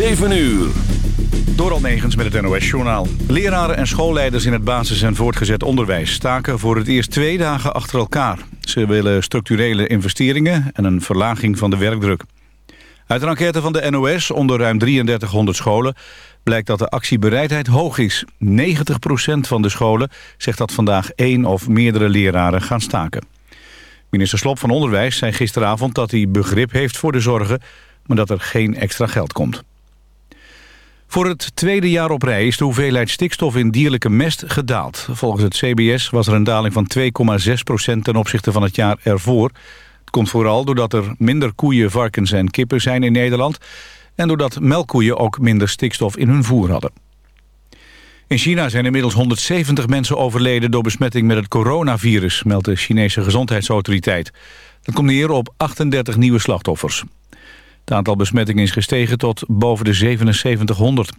7 uur. Door Almegens met het NOS-journaal. Leraren en schoolleiders in het basis- en voortgezet onderwijs... staken voor het eerst twee dagen achter elkaar. Ze willen structurele investeringen en een verlaging van de werkdruk. Uit een enquête van de NOS onder ruim 3300 scholen... blijkt dat de actiebereidheid hoog is. 90% van de scholen zegt dat vandaag één of meerdere leraren gaan staken. Minister Slop van Onderwijs zei gisteravond dat hij begrip heeft voor de zorgen... maar dat er geen extra geld komt. Voor het tweede jaar op rij is de hoeveelheid stikstof in dierlijke mest gedaald. Volgens het CBS was er een daling van 2,6% ten opzichte van het jaar ervoor. Het komt vooral doordat er minder koeien, varkens en kippen zijn in Nederland... en doordat melkkoeien ook minder stikstof in hun voer hadden. In China zijn inmiddels 170 mensen overleden door besmetting met het coronavirus, meldt de Chinese gezondheidsautoriteit. Dat komt neer op 38 nieuwe slachtoffers. Het aantal besmettingen is gestegen tot boven de 7700.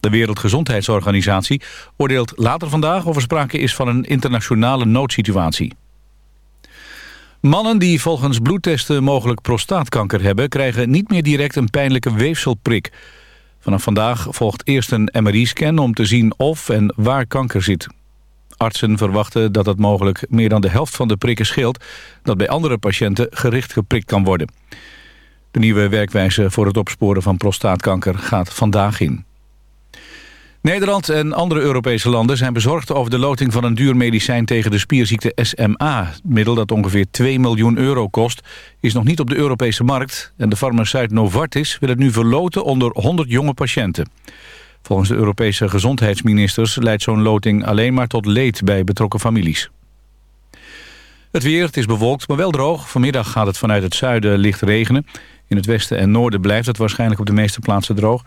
De Wereldgezondheidsorganisatie oordeelt later vandaag of er sprake is van een internationale noodsituatie. Mannen die volgens bloedtesten mogelijk prostaatkanker hebben... krijgen niet meer direct een pijnlijke weefselprik. Vanaf vandaag volgt eerst een MRI-scan om te zien of en waar kanker zit. Artsen verwachten dat het mogelijk meer dan de helft van de prikken scheelt... dat bij andere patiënten gericht geprikt kan worden. De nieuwe werkwijze voor het opsporen van prostaatkanker gaat vandaag in. Nederland en andere Europese landen zijn bezorgd over de loting van een duur medicijn tegen de spierziekte SMA. Het middel dat ongeveer 2 miljoen euro kost is nog niet op de Europese markt en de farmaceut Novartis wil het nu verloten onder 100 jonge patiënten. Volgens de Europese gezondheidsministers leidt zo'n loting alleen maar tot leed bij betrokken families. Het weer, het is bewolkt, maar wel droog. Vanmiddag gaat het vanuit het zuiden licht regenen. In het westen en noorden blijft het waarschijnlijk op de meeste plaatsen droog.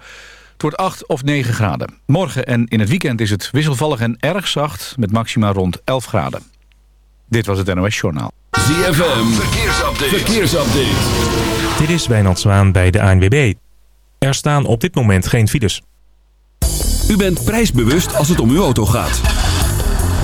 Het wordt 8 of 9 graden. Morgen en in het weekend is het wisselvallig en erg zacht... met maxima rond 11 graden. Dit was het NOS Journaal. ZFM, verkeersupdate. verkeersupdate. Dit is Wijnand Zwaan bij de ANWB. Er staan op dit moment geen files. U bent prijsbewust als het om uw auto gaat.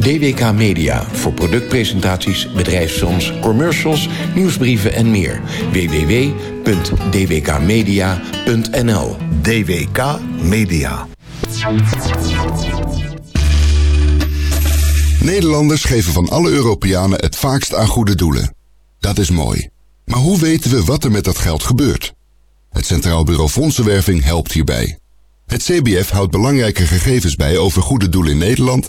DWK Media voor productpresentaties, bedrijfsfilms, commercials, nieuwsbrieven en meer. www.dwkmedia.nl DWK Media. Nederlanders geven van alle Europeanen het vaakst aan goede doelen. Dat is mooi. Maar hoe weten we wat er met dat geld gebeurt? Het Centraal Bureau Fondsenwerving helpt hierbij. Het CBF houdt belangrijke gegevens bij over goede doelen in Nederland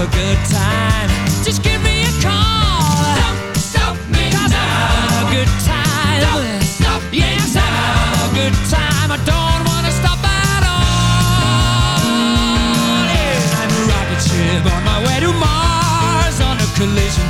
a good time. Just give me a call. Don't stop me Cause now. I'm a good time. Don't stop me yes, now. I'm a good time. I don't want to stop at all. Yeah, I'm a rocket ship on my way to Mars on a collision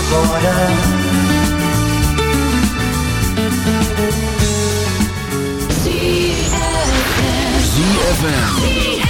the border ZFM. Zoals